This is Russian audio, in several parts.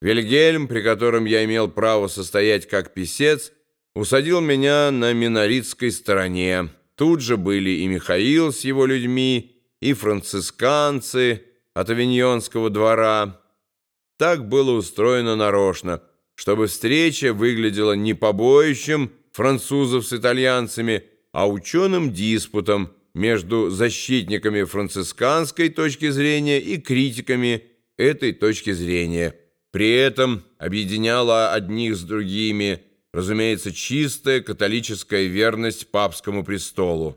Вильгельм, при котором я имел право состоять как писец, усадил меня на миноритской стороне. Тут же были и Михаил с его людьми, и францисканцы от Авиньонского двора. Так было устроено нарочно, чтобы встреча выглядела не побоищем французов с итальянцами, а ученым диспутом между защитниками францисканской точки зрения и критиками этой точки зрения. При этом объединяла одних с другими, разумеется, чистая католическая верность папскому престолу.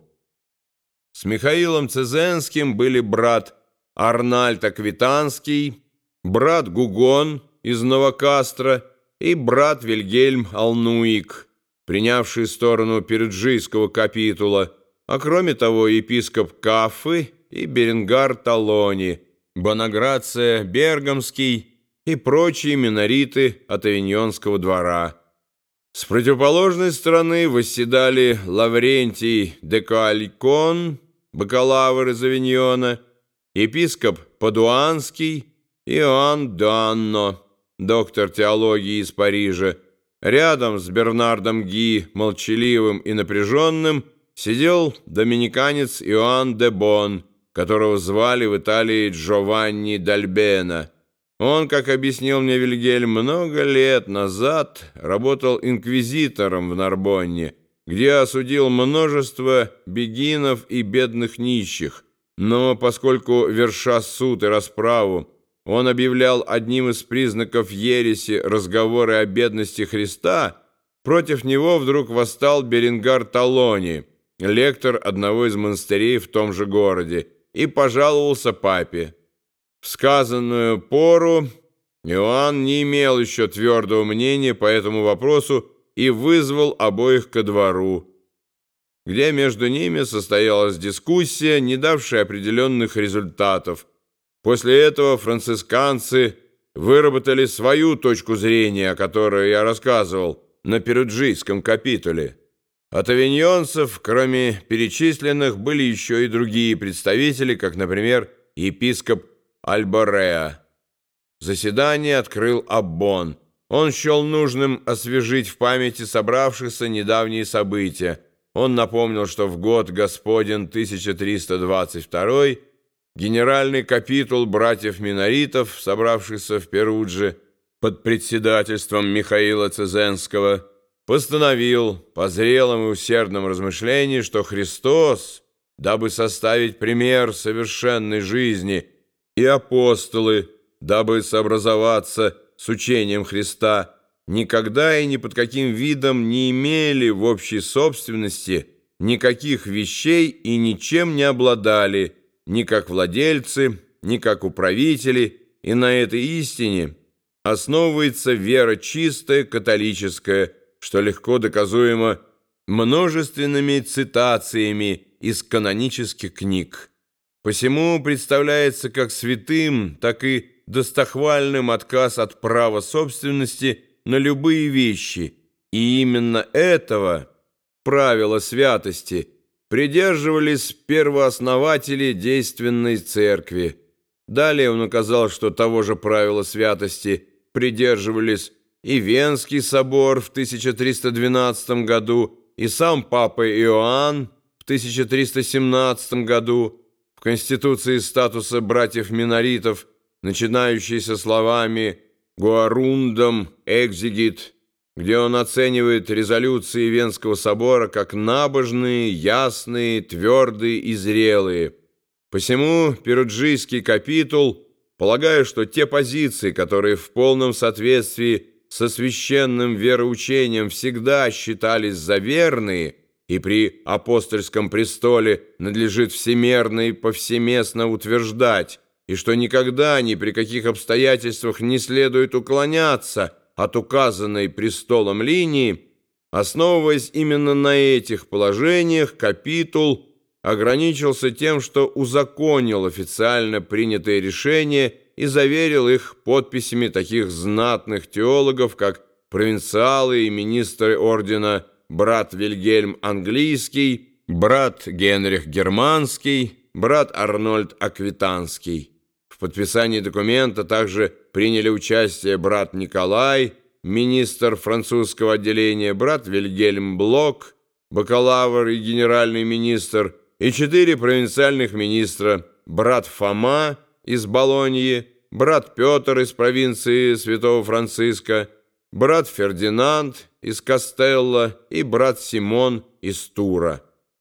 С Михаилом Цезенским были брат Арнальд Аквитанский, брат Гугон из Новокастро и брат Вильгельм Алнуик, принявший сторону Переджийского капитула, а кроме того епископ Кафы и Беренгар Талони, Бонаграция Бергамский и прочие минориты от Авиньонского двора. С противоположной стороны восседали Лаврентий де Калькон, бакалавр из Авиньона, епископ Падуанский, Иоанн Данно, доктор теологии из Парижа. Рядом с Бернардом Ги, молчаливым и напряженным, сидел доминиканец Иоанн де Бон, которого звали в Италии Джованни Дальбена – он, как объяснил мне Вильгельм, много лет назад работал инквизитором в Нарбонне, где осудил множество бегинов и бедных нищих. Но поскольку, верша суд и расправу, он объявлял одним из признаков ереси разговоры о бедности Христа, против него вдруг восстал Беренгар Талони, лектор одного из монастырей в том же городе, и пожаловался папе. В сказанную пору Иоанн не имел еще твердого мнения по этому вопросу и вызвал обоих ко двору, где между ними состоялась дискуссия, не давшая определенных результатов. После этого францисканцы выработали свою точку зрения, о которой я рассказывал на Перуджийском капитуле. От авиньонцев, кроме перечисленных, были еще и другие представители, как, например, епископ Альбореа. Заседание открыл Аббон. Он счел нужным освежить в памяти собравшихся недавние события. Он напомнил, что в год Господин 1322 генеральный капитул братьев-миноритов, собравшихся в Перудже под председательством Михаила Цезенского, постановил по зрелым и усердным размышлениям, что Христос, дабы составить пример совершенной жизни – и апостолы, дабы сообразоваться с учением Христа, никогда и ни под каким видом не имели в общей собственности никаких вещей и ничем не обладали, ни как владельцы, ни как управители, и на этой истине основывается вера чистая, католическая, что легко доказуемо множественными цитациями из канонических книг. Посему представляется как святым, так и достохвальным отказ от права собственности на любые вещи, и именно этого правила святости придерживались первооснователи действенной церкви. Далее он указал, что того же правила святости придерживались и Венский собор в 1312 году, и сам папа Иоанн в 1317 году, Конституции статуса братьев-миноритов, начинающейся словами «Гуарундам экзигит», где он оценивает резолюции Венского собора как набожные, ясные, твердые и зрелые. Посему Перуджийский капитул, полагая, что те позиции, которые в полном соответствии со священным вероучением всегда считались за верные – и при апостольском престоле надлежит всемерно и повсеместно утверждать, и что никогда ни при каких обстоятельствах не следует уклоняться от указанной престолом линии, основываясь именно на этих положениях, капитул ограничился тем, что узаконил официально принятые решения и заверил их подписями таких знатных теологов, как провинциалы и министры ордена брат Вильгельм Английский, брат Генрих Германский, брат Арнольд Аквитанский. В подписании документа также приняли участие брат Николай, министр французского отделения, брат Вильгельм Блок, бакалавр и генеральный министр, и четыре провинциальных министра, брат Фома из Болоньи, брат Петр из провинции Святого Франциска, брат Фердинанд из Кастелла и брат Симон из Тура.